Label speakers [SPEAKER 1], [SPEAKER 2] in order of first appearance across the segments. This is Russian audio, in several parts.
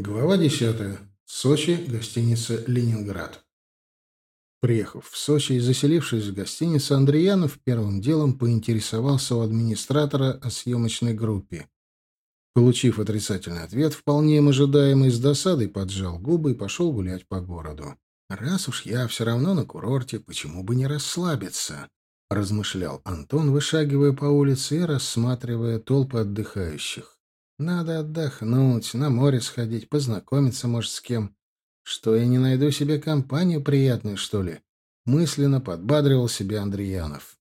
[SPEAKER 1] Глава 10. Сочи, гостиница «Ленинград». Приехав в Сочи и заселившись в гостиницу, Андреянов первым делом поинтересовался у администратора о съемочной группе. Получив отрицательный ответ, вполне им ожидаемый, с досадой поджал губы и пошел гулять по городу. «Раз уж я все равно на курорте, почему бы не расслабиться?» — размышлял Антон, вышагивая по улице и рассматривая толпы отдыхающих. Надо отдохнуть, на море сходить, познакомиться, может, с кем. Что, я не найду себе компанию приятную, что ли? Мысленно подбадривал себя Андреянов.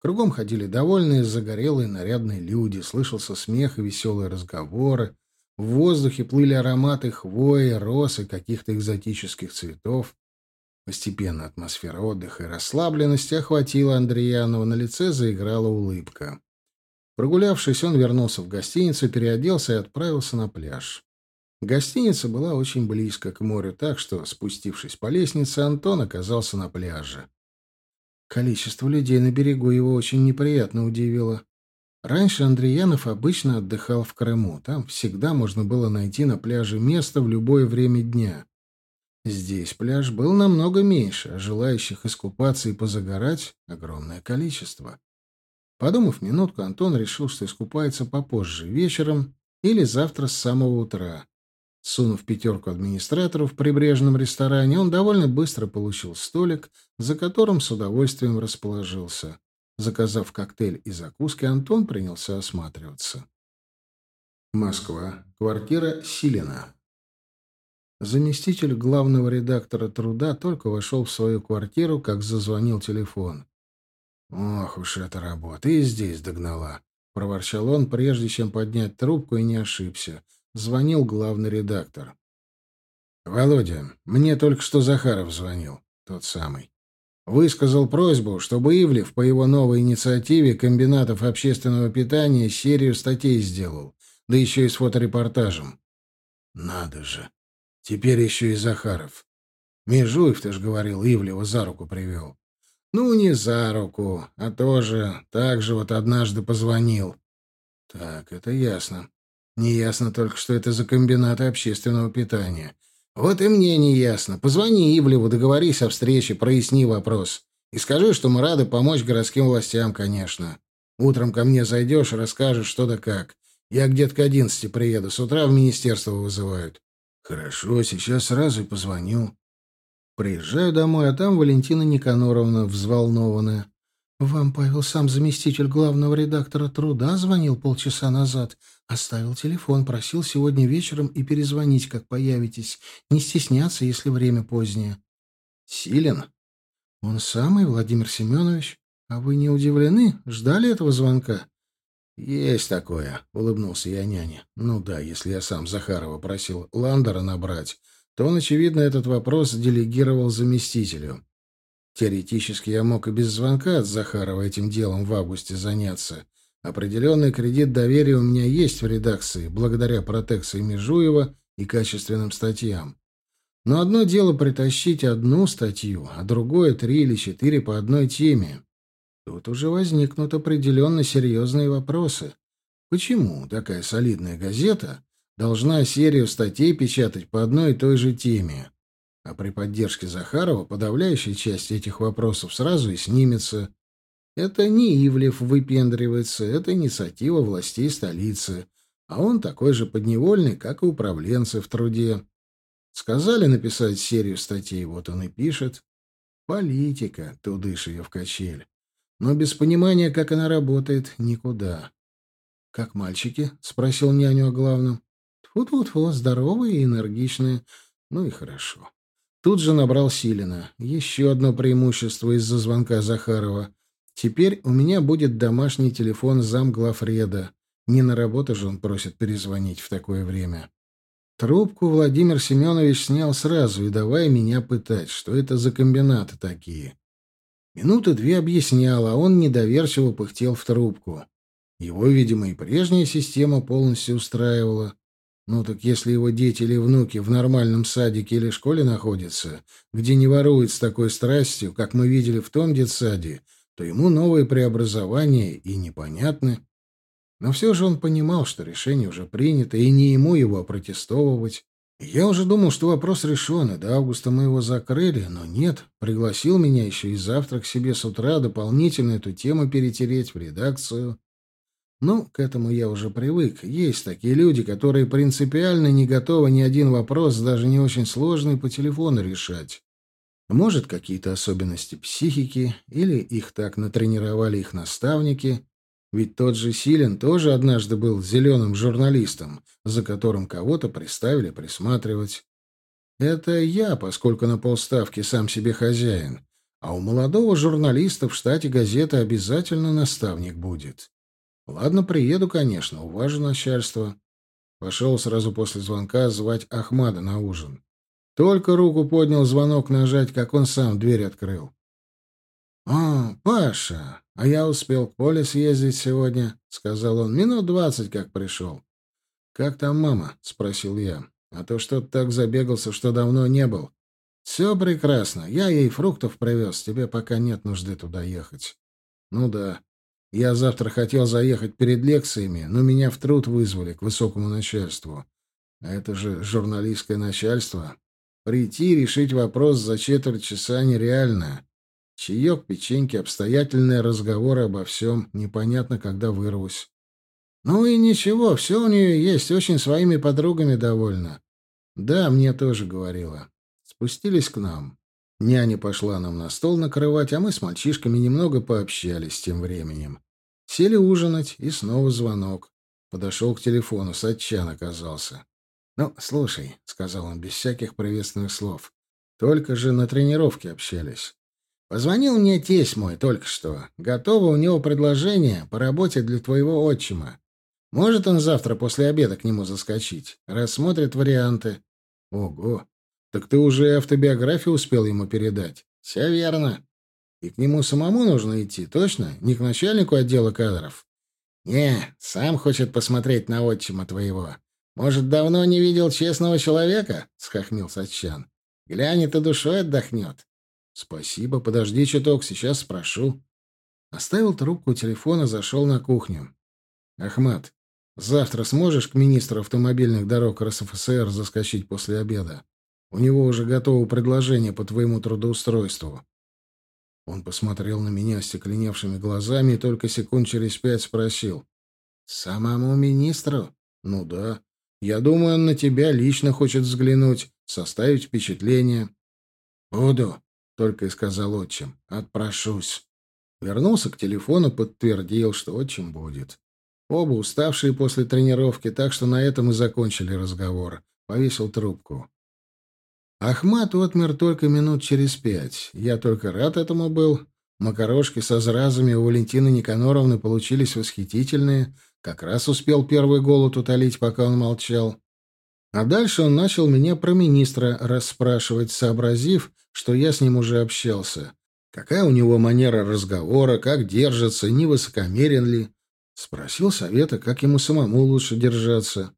[SPEAKER 1] Кругом ходили довольные, загорелые, нарядные люди, слышался смех и веселые разговоры. В воздухе плыли ароматы хвои, роз и каких-то экзотических цветов. Постепенно атмосфера отдыха и расслабленности охватила Андреянова, на лице заиграла улыбка. Прогулявшись, он вернулся в гостиницу, переоделся и отправился на пляж. Гостиница была очень близко к морю, так что, спустившись по лестнице, Антон оказался на пляже. Количество людей на берегу его очень неприятно удивило. Раньше Андреянов обычно отдыхал в Крыму. Там всегда можно было найти на пляже место в любое время дня. Здесь пляж был намного меньше, а желающих искупаться и позагорать — огромное количество. Подумав минутку, Антон решил, что искупается попозже, вечером или завтра с самого утра. Сунув пятерку администратору в прибрежном ресторане, он довольно быстро получил столик, за которым с удовольствием расположился. Заказав коктейль и закуски, Антон принялся осматриваться. Москва. Квартира Силина. Заместитель главного редактора «Труда» только вошел в свою квартиру, как зазвонил телефон. «Ох уж эта работа! И здесь догнала!» — проворчал он, прежде чем поднять трубку, и не ошибся. Звонил главный редактор. «Володя, мне только что Захаров звонил, тот самый. Высказал просьбу, чтобы Ивлев по его новой инициативе комбинатов общественного питания серию статей сделал, да еще и с фоторепортажем. Надо же! Теперь еще и Захаров. Межуев, ты ж говорил, Ивлева за руку привел. Ну, не за руку, а тоже так же вот однажды позвонил. Так, это ясно. Неясно только, что это за комбинаты общественного питания. Вот и мне не ясно. Позвони Ивлеву, договорись о встрече, проясни вопрос. И скажи, что мы рады помочь городским властям, конечно. Утром ко мне зайдешь, расскажешь, что да как. Я где-то к одиннадцати приеду, с утра в министерство вызывают. Хорошо, сейчас сразу и позвоню. Приезжаю домой, а там Валентина Никаноровна взволнованная. «Вам, Павел, сам заместитель главного редактора «Труда» звонил полчаса назад. Оставил телефон, просил сегодня вечером и перезвонить, как появитесь. Не стесняться, если время позднее». «Силен?» «Он самый, Владимир Семенович. А вы не удивлены? Ждали этого звонка?» «Есть такое», — улыбнулся я няне. «Ну да, если я сам Захарова просил Ландера набрать, то он, очевидно, этот вопрос делегировал заместителю. Теоретически я мог и без звонка от Захарова этим делом в августе заняться. Определенный кредит доверия у меня есть в редакции, благодаря протекции Межуева и качественным статьям. Но одно дело притащить одну статью, а другое — три или четыре по одной теме. Тут уже возникнут определенно серьезные вопросы. Почему такая солидная газета должна серию статей печатать по одной и той же теме. А при поддержке Захарова подавляющая часть этих вопросов сразу и снимется. Это не Ивлев выпендривается, это инициатива властей столицы, а он такой же подневольный, как и управленцы в труде. Сказали написать серию статей, вот он и пишет. Политика, тудышь ее в качель. Но без понимания, как она работает, никуда. — Как мальчики? — спросил няню о главном. Тьфу-тьфу-тьфу, здоровая и энергичная. Ну и хорошо. Тут же набрал Силина. Еще одно преимущество из-за звонка Захарова. Теперь у меня будет домашний телефон замглавреда. Не на работу же он просит перезвонить в такое время. Трубку Владимир Семенович снял сразу и давай меня пытать, что это за комбинаты такие. Минуты две объяснял, а он недоверчиво пыхтел в трубку. Его, видимо, и прежняя система полностью устраивала. Ну так если его дети или внуки в нормальном садике или школе находятся, где не воруют с такой страстью, как мы видели в том детсаде, то ему новые преобразования и непонятны. Но все же он понимал, что решение уже принято, и не ему его опротестовывать. Я уже думал, что вопрос решен, и до августа мы его закрыли, но нет, пригласил меня еще и завтра к себе с утра дополнительно эту тему перетереть в редакцию. Ну, к этому я уже привык. Есть такие люди, которые принципиально не готовы ни один вопрос, даже не очень сложный, по телефону решать. Может, какие-то особенности психики, или их так натренировали их наставники. Ведь тот же Силен тоже однажды был зеленым журналистом, за которым кого-то приставили присматривать. Это я, поскольку на полставки сам себе хозяин. А у молодого журналиста в штате газеты обязательно наставник будет. Ладно, приеду, конечно, уважу начальство. Пошел сразу после звонка звать Ахмада на ужин. Только руку поднял звонок нажать, как он сам дверь открыл. «А, Паша, а я успел к поле съездить сегодня», — сказал он. «Минут двадцать как пришел». «Как там мама?» — спросил я. «А то что-то так забегался, что давно не был». «Все прекрасно. Я ей фруктов привез. Тебе пока нет нужды туда ехать». «Ну да. Я завтра хотел заехать перед лекциями, но меня в труд вызвали к высокому начальству. А это же журналистское начальство. Прийти решить вопрос за четверть часа нереально. Чаек, печеньки, обстоятельные разговоры обо всем. Непонятно, когда вырвусь. Ну и ничего, все у нее есть, очень своими подругами довольна. Да, мне тоже говорила. Спустились к нам. Няня пошла нам на стол накрывать, а мы с мальчишками немного пообщались тем временем. Сели ужинать, и снова звонок. Подошел к телефону, Сатчан оказался. «Ну, слушай», — сказал он без всяких приветственных слов, — «только же на тренировке общались. Позвонил мне тесть мой только что. Готово у него предложение по работе для твоего отчима. Может он завтра после обеда к нему заскочить? Рассмотрит варианты». «Ого! Так ты уже автобиографию успел ему передать?» «Все верно. И к нему самому нужно идти, точно? Не к начальнику отдела кадров?» «Не, сам хочет посмотреть на отчима твоего. Может, давно не видел честного человека?» — схохмил Сачан. «Глянет и душой отдохнет». «Спасибо, подожди чуток, сейчас спрошу». Оставил трубку телефона, зашел на кухню. «Ахмат, завтра сможешь к министру автомобильных дорог РСФСР заскочить после обеда? У него уже готово предложение по твоему трудоустройству». Он посмотрел на меня остекленевшими глазами и только секунд через пять спросил. «Самому министру?» «Ну да. Я думаю, он на тебя лично хочет взглянуть, составить впечатление». «Буду», — только и сказал отчим. «Отпрошусь». Вернулся к телефону, подтвердил, что отчим будет. Оба уставшие после тренировки, так что на этом и закончили разговор. Повесил трубку. Ахмат отмер только минут через пять. Я только рад этому был. Макарошки со зразами у Валентины Никаноровны получились восхитительные. Как раз успел первый голод утолить, пока он молчал. А дальше он начал меня про министра расспрашивать, сообразив, что я с ним уже общался. Какая у него манера разговора, как держится, не высокомерен ли. Спросил совета, как ему самому лучше держаться.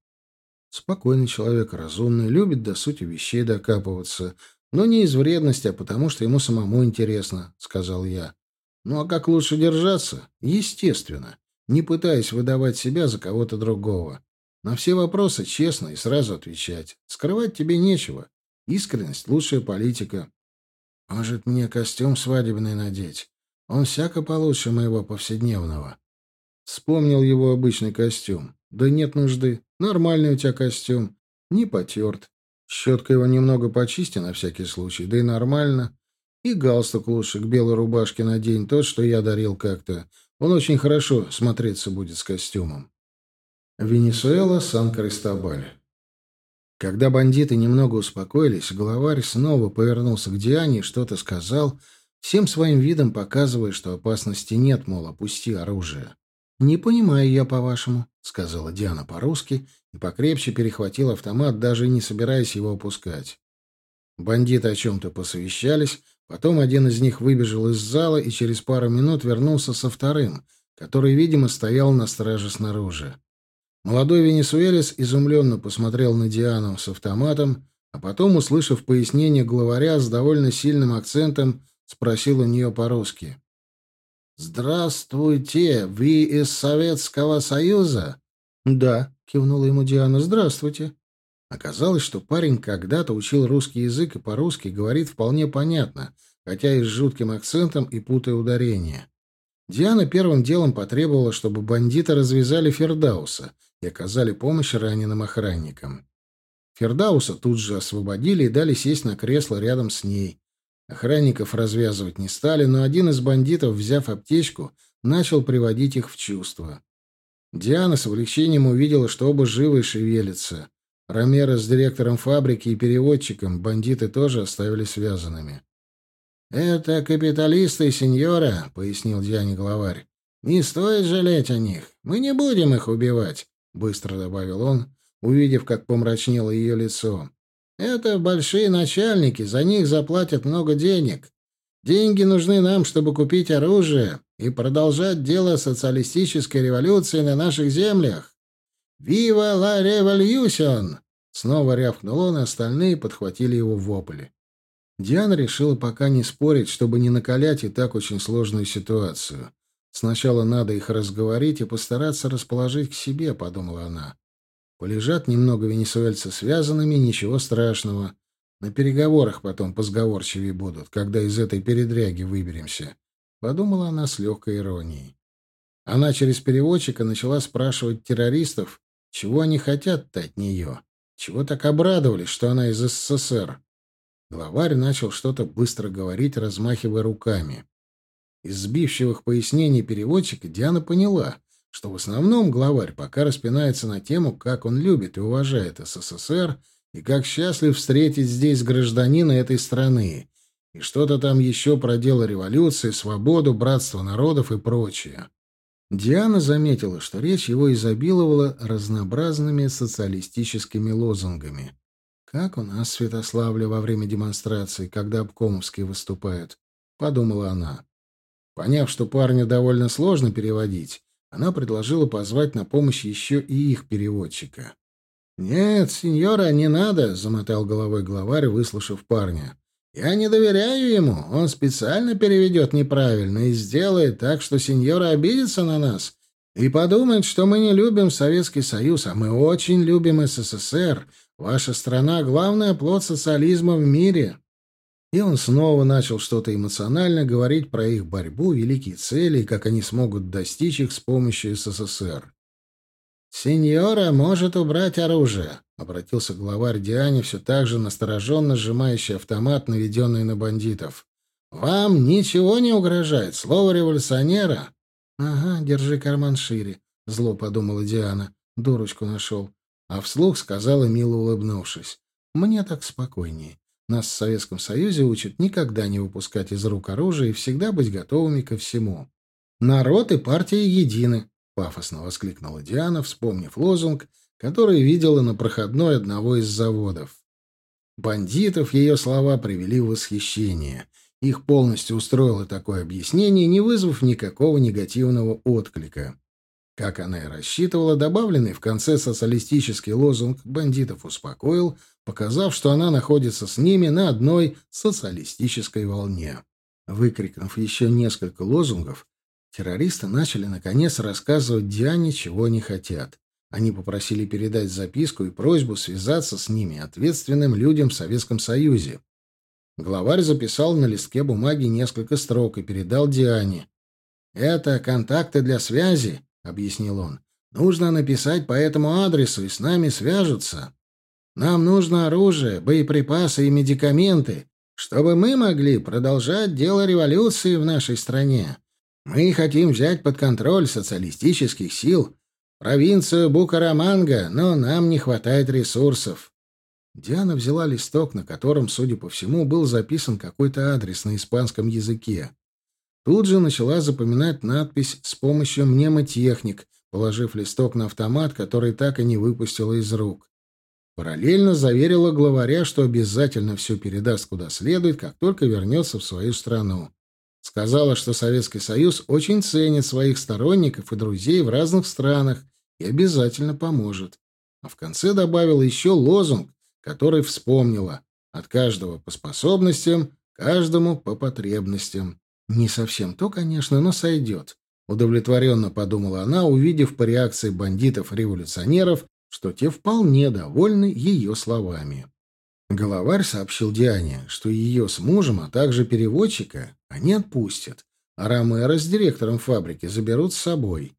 [SPEAKER 1] Спокойный человек, разумный, любит до сути вещей докапываться. Но не из вредности, а потому что ему самому интересно, — сказал я. Ну а как лучше держаться? Естественно, не пытаясь выдавать себя за кого-то другого. На все вопросы честно и сразу отвечать. Скрывать тебе нечего. Искренность — лучшая политика. Может, мне костюм свадебный надеть? Он всяко получше моего повседневного. Вспомнил его обычный костюм. Да нет нужды. Нормальный у тебя костюм. Не потерт. Щетка его немного почисти на всякий случай, да и нормально. И галстук лучше к белой рубашке надень, тот, что я дарил как-то. Он очень хорошо смотреться будет с костюмом. Венесуэла, Сан-Кристобаль. Когда бандиты немного успокоились, главарь снова повернулся к Диане и что-то сказал, всем своим видом показывая, что опасности нет, мол, опусти оружие. «Не понимаю я, по-вашему», — сказала Диана по-русски и покрепче перехватил автомат, даже не собираясь его опускать. Бандиты о чем-то посовещались, потом один из них выбежал из зала и через пару минут вернулся со вторым, который, видимо, стоял на страже снаружи. Молодой венесуэлец изумленно посмотрел на Диану с автоматом, а потом, услышав пояснение главаря с довольно сильным акцентом, спросил у нее по-русски. «Здравствуйте! Вы из Советского Союза?» «Да», — кивнула ему Диана. «Здравствуйте». Оказалось, что парень когда-то учил русский язык и по-русски говорит вполне понятно, хотя и с жутким акцентом и путая ударения. Диана первым делом потребовала, чтобы бандиты развязали Фердауса и оказали помощь раненым охранникам. Фердауса тут же освободили и дали сесть на кресло рядом с ней. Охранников развязывать не стали, но один из бандитов, взяв аптечку, начал приводить их в чувство. Диана с облегчением увидела, что оба живы и шевелятся. Ромеро с директором фабрики и переводчиком бандиты тоже оставили связанными. «Это капиталисты, сеньора», — пояснил Диане главарь. «Не стоит жалеть о них. Мы не будем их убивать», — быстро добавил он, увидев, как помрачнело ее лицо. «Это большие начальники, за них заплатят много денег. Деньги нужны нам, чтобы купить оружие и продолжать дело социалистической революции на наших землях. «Вива ла революцион!» Снова рявкнул он, и остальные подхватили его вопли. Диана решила пока не спорить, чтобы не накалять и так очень сложную ситуацию. Сначала надо их разговорить и постараться расположить к себе, подумала она. Полежат немного венесуэльцы связанными, ничего страшного. На переговорах потом позговорчивее будут, когда из этой передряги выберемся. Подумала она с легкой иронией. Она через переводчика начала спрашивать террористов, чего они хотят-то от нее. Чего так обрадовались, что она из СССР. Главарь начал что-то быстро говорить, размахивая руками. Из сбивчивых пояснений переводчика Диана поняла, что в основном главарь пока распинается на тему, как он любит и уважает СССР и как счастлив встретить здесь гражданина этой страны, и что-то там еще про дело революции, свободу, братство народов и прочее. Диана заметила, что речь его изобиловала разнообразными социалистическими лозунгами. «Как у нас в Святославле во время демонстрации, когда обкомовские выступают», — подумала она. Поняв, что парню довольно сложно переводить, она предложила позвать на помощь еще и их переводчика. «Нет, сеньора, не надо», — замотал головой главарь, выслушав парня. Я не доверяю ему. Он специально переведет неправильно и сделает так, что сеньора обидится на нас и подумает, что мы не любим Советский Союз, а мы очень любим СССР. Ваша страна — главный оплот социализма в мире». И он снова начал что-то эмоционально говорить про их борьбу, великие цели и как они смогут достичь их с помощью СССР. «Сеньора может убрать оружие», — обратился главарь Диане, все так же настороженно сжимающий автомат, наведенный на бандитов. «Вам ничего не угрожает. Слово революционера». «Ага, держи карман шире», — зло подумала Диана. Дурочку нашел. А вслух сказала, мило улыбнувшись. «Мне так спокойнее. Нас в Советском Союзе учат никогда не выпускать из рук оружие и всегда быть готовыми ко всему. Народ и партия едины. Пафосно воскликнула Диана, вспомнив лозунг, который видела на проходной одного из заводов. Бандитов ее слова привели в восхищение. Их полностью устроило такое объяснение, не вызвав никакого негативного отклика. Как она и рассчитывала, добавленный в конце социалистический лозунг бандитов успокоил, показав, что она находится с ними на одной социалистической волне. Выкрикнув еще несколько лозунгов, Террористы начали, наконец, рассказывать Диане, чего они хотят. Они попросили передать записку и просьбу связаться с ними, ответственным людям в Советском Союзе. Главарь записал на листке бумаги несколько строк и передал Диане. «Это контакты для связи», — объяснил он. «Нужно написать по этому адресу, и с нами свяжутся. Нам нужно оружие, боеприпасы и медикаменты, чтобы мы могли продолжать дело революции в нашей стране. Мы хотим взять под контроль социалистических сил провинцию Букараманга, но нам не хватает ресурсов. Диана взяла листок, на котором, судя по всему, был записан какой-то адрес на испанском языке. Тут же начала запоминать надпись с помощью мнемотехник, положив листок на автомат, который так и не выпустила из рук. Параллельно заверила главаря, что обязательно все передаст куда следует, как только вернется в свою страну. Сказала, что Советский Союз очень ценит своих сторонников и друзей в разных странах и обязательно поможет. А в конце добавила еще лозунг, который вспомнила. От каждого по способностям, каждому по потребностям. Не совсем то, конечно, но сойдет. Удовлетворенно подумала она, увидев по реакции бандитов-революционеров, что те вполне довольны ее словами. Головарь сообщил Диане, что ее с мужем, а также переводчика, они отпустят, а Ромеро с директором фабрики заберут с собой.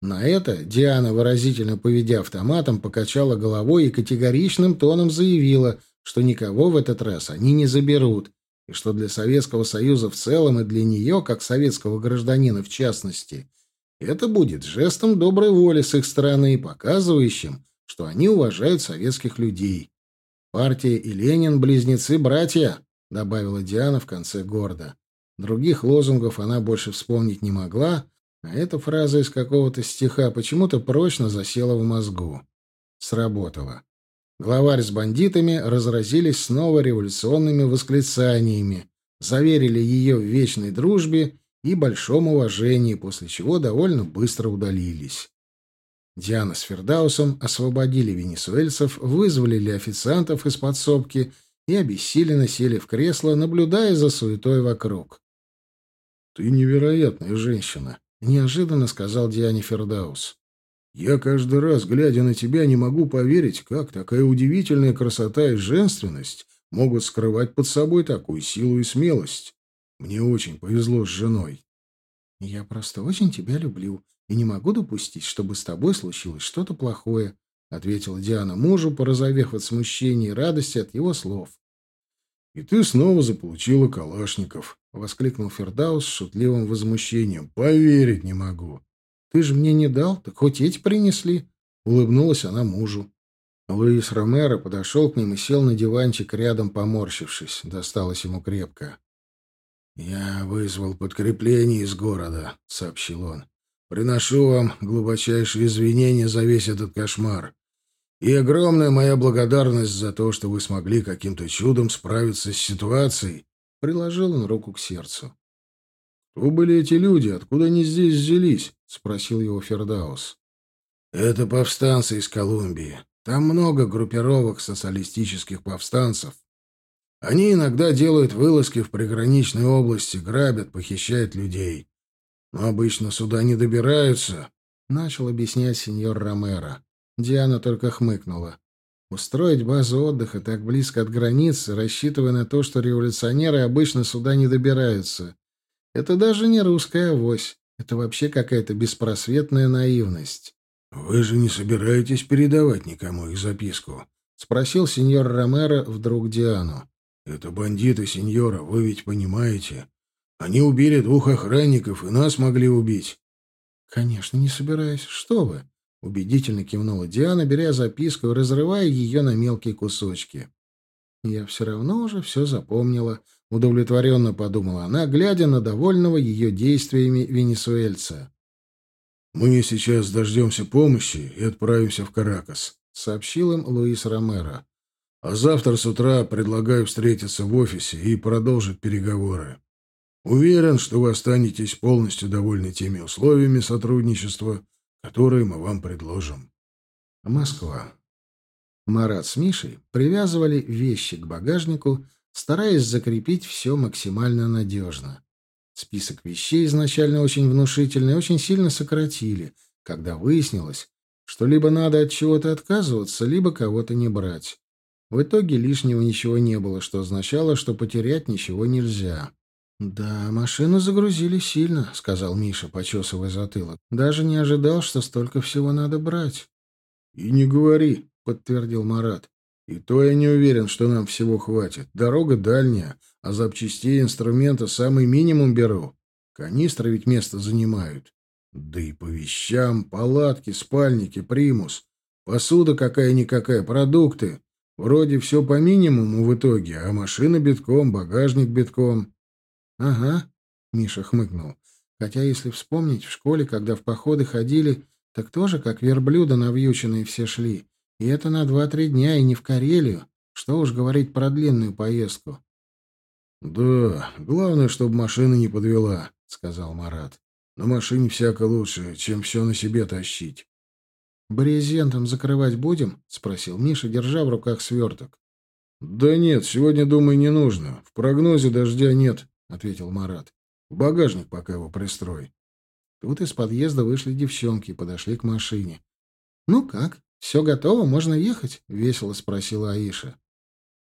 [SPEAKER 1] На это Диана, выразительно поведя автоматом, покачала головой и категоричным тоном заявила, что никого в этот раз они не заберут, и что для Советского Союза в целом и для нее, как советского гражданина в частности, это будет жестом доброй воли с их стороны, показывающим, что они уважают советских людей. «Партия и Ленин — близнецы-братья», — добавила Диана в конце гордо. Других лозунгов она больше вспомнить не могла, а эта фраза из какого-то стиха почему-то прочно засела в мозгу. Сработало. Главарь с бандитами разразились снова революционными восклицаниями, заверили ее в вечной дружбе и большом уважении, после чего довольно быстро удалились. Диана с Фердаусом освободили венесуэльцев, вызволили официантов из подсобки и обессиленно сели в кресло, наблюдая за суетой вокруг. «Ты невероятная женщина», — неожиданно сказал Диане Фердаус. Я каждый раз, глядя на тебя, не могу поверить, как такая удивительная красота и женственность могут скрывать под собой такую силу и смелость. Мне очень повезло с женой. Я просто очень тебя люблю и не могу допустить, чтобы с тобой случилось что-то плохое, ответила Диана мужу, порозовев от смущения и радости от его слов. И ты снова заполучила Калашников, воскликнул Фердаус с шутливым возмущением. Поверить не могу. Ты же мне не дал, так хоть эти принесли. Улыбнулась она мужу. Луис Ромеро подошел к ним и сел на диванчик рядом, поморщившись. Досталось ему крепко. «Я вызвал подкрепление из города», — сообщил он. «Приношу вам глубочайшие извинения за весь этот кошмар. И огромная моя благодарность за то, что вы смогли каким-то чудом справиться с ситуацией». Приложил он руку к сердцу. «Кто были эти люди? Откуда они здесь взялись?» — спросил его Фердаус. «Это повстанцы из Колумбии. Там много группировок социалистических повстанцев. Они иногда делают вылазки в приграничной области, грабят, похищают людей. Но обычно сюда не добираются», — начал объяснять сеньор Ромеро. Диана только хмыкнула. Устроить базу отдыха так близко от границы, рассчитывая на то, что революционеры обычно сюда не добираются, это даже не русская авось. Это вообще какая-то беспросветная наивность. «Вы же не собираетесь передавать никому их записку?» — спросил сеньор Ромеро вдруг Диану. «Это бандиты, сеньора, вы ведь понимаете. Они убили двух охранников и нас могли убить». «Конечно, не собираюсь. Что вы?» — убедительно кивнула Диана, беря записку и разрывая ее на мелкие кусочки. «Я все равно уже все запомнила», — удовлетворенно подумала она, глядя на довольного ее действиями венесуэльца. «Мы сейчас дождемся помощи и отправимся в Каракас», — сообщил им Луис Ромеро. «А завтра с утра предлагаю встретиться в офисе и продолжить переговоры. Уверен, что вы останетесь полностью довольны теми условиями сотрудничества, которые мы вам предложим». Москва. Марат с Мишей привязывали вещи к багажнику, стараясь закрепить все максимально надежно. Список вещей, изначально очень внушительный, очень сильно сократили, когда выяснилось, что либо надо от чего-то отказываться, либо кого-то не брать. В итоге лишнего ничего не было, что означало, что потерять ничего нельзя. «Да, машину загрузили сильно», — сказал Миша, почесывая затылок. «Даже не ожидал, что столько всего надо брать». «И не говори», — подтвердил Марат. И то я не уверен, что нам всего хватит. Дорога дальняя, а запчастей и инструмента самый минимум беру. Канистры ведь место занимают. Да и по вещам, палатки, спальники, примус. Посуда какая-никакая, продукты. Вроде все по минимуму в итоге, а машина битком, багажник битком. — Ага, — Миша хмыкнул. Хотя, если вспомнить, в школе, когда в походы ходили, так тоже как верблюда навьюченные все шли. И это на два-три дня, и не в Карелию. Что уж говорить про длинную поездку. — Да, главное, чтобы машина не подвела, — сказал Марат. — На машине всяко лучше, чем все на себе тащить. — Брезентом закрывать будем? — спросил Миша, держа в руках сверток. — Да нет, сегодня, думаю, не нужно. В прогнозе дождя нет, — ответил Марат. — В багажник пока его пристрой. Тут из подъезда вышли девчонки и подошли к машине. — Ну как? Все готово, можно ехать?» — весело спросила Аиша.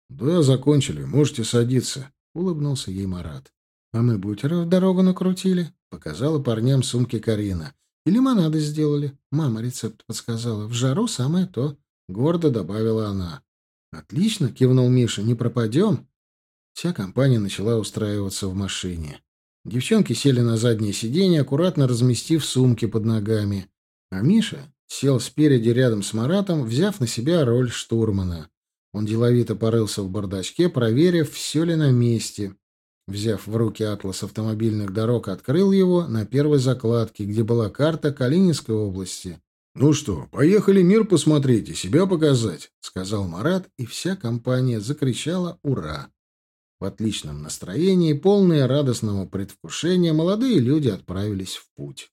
[SPEAKER 2] «Да, закончили. Можете садиться», — улыбнулся ей Марат.
[SPEAKER 1] «А мы бутеры в дорогу накрутили», — показала парням сумки Карина. «И лимонады сделали. Мама рецепт подсказала. В жару самое то», — гордо добавила она. «Отлично», — кивнул Миша. «Не пропадем?» Вся компания начала устраиваться в машине. Девчонки сели на заднее сиденье, аккуратно разместив сумки под ногами. А Миша сел спереди рядом с Маратом, взяв на себя роль штурмана. Он деловито порылся в бардачке, проверив, все ли на месте. Взяв в руки атлас автомобильных дорог, открыл его на первой закладке, где была карта Калининской области.
[SPEAKER 2] «Ну что, поехали мир посмотреть и себя показать», — сказал Марат,
[SPEAKER 1] и вся компания закричала «Ура!». В отличном настроении, полные радостного предвкушения, молодые люди отправились в путь.